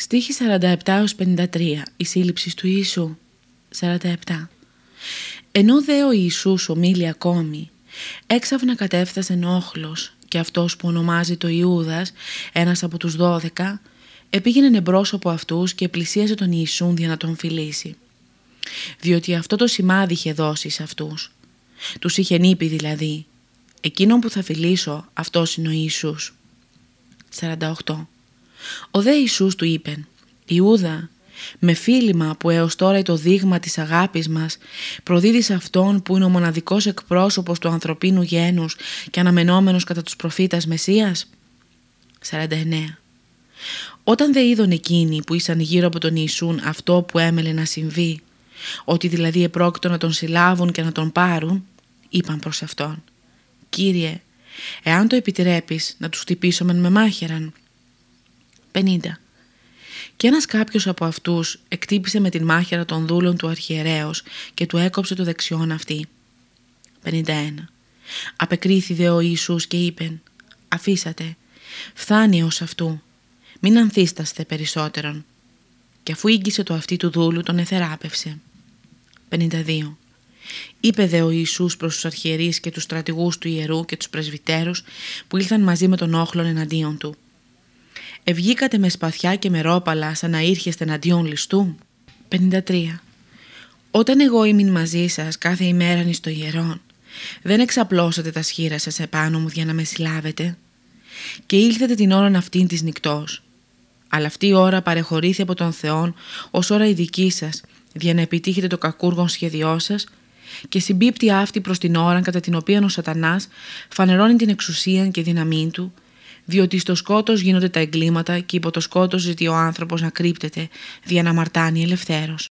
Στίχη 47-53 Η σύλληψη του Ιησού. 47 Ενώ δε ο Ιησούς ομίλει ακόμη έξαφνα κατέφθασε όχλος και αυτός που ονομάζει το Ιούδας ένας από τους δώδεκα επήγαινε εμπρός από αυτούς και πλησίασε τον Ιησούν για να τον φιλήσει. Διότι αυτό το σημάδι είχε δώσει σε αυτούς. Τους είχε νύπη δηλαδή. Εκείνον που θα φιλήσω αυτός είναι ο Ιησούς. 48 ο δε Ιησούς του είπεν «Ιούδα, με φίλημα που έως τώρα το δείγμα της αγάπης μας προδίδεις αυτόν που είναι ο μοναδικός εκπρόσωπος του ανθρωπίνου γένους και αναμενόμενος κατά τους προφήτας Μεσσίας» 49 Όταν δε είδον εκείνοι που ήσαν γύρω από τον Ιησούν αυτό που έμελε να συμβεί ότι δηλαδή επρόκειτο να τον συλλάβουν και να τον πάρουν είπαν προς αυτόν «Κύριε, εάν το επιτρέπεις να τους χτυπήσουμε με μάχαιραν» 50. Και ένας κάποιος από αυτούς εκτύπησε με την μάχαιρα των δούλων του αρχιερέως και του έκοψε το δεξιόν αυτή. 51. Απεκρίθη δε ο Ιησούς και είπεν «Αφήσατε, φθάνει ως αυτού, μην ανθίσταστε περισσότερον». Και αφού ήγγισε το αυτή του δούλου τον εθεράπευσε. 52. Είπε δε ο Ιησούς προς τους αρχιερείς και τους στρατηγούς του ιερού και τους πρεσβυτέρους που ήλθαν μαζί με τον όχλον εναντίον του ευγήκατε με σπαθιά και με ρόπαλα σαν να ήρχεστε εναντίον ληστού. 53. Όταν εγώ ήμουν μαζί σας κάθε ημέρα εις το ιερόν, δεν εξαπλώσατε τα σχήρα σας επάνω μου για να με συλλάβετε και ήλθετε την ώρα αυτήν της νυχτός. Αλλά αυτή η ώρα παρεχωρήθη από τον Θεόν ως ώρα η δική σας για να επιτύχετε το κακούργον σχέδιό σας και συμπίπτει αυτή προς την ώρα κατά την οποία ο σατανάς φανερώνει την εξουσία και δύναμή του διότι στο σκότος γίνονται τα εγκλήματα και υπό το σκότος ζητεί ο άνθρωπος να κρύπτεται δια να μαρτάνει ελευθέρως.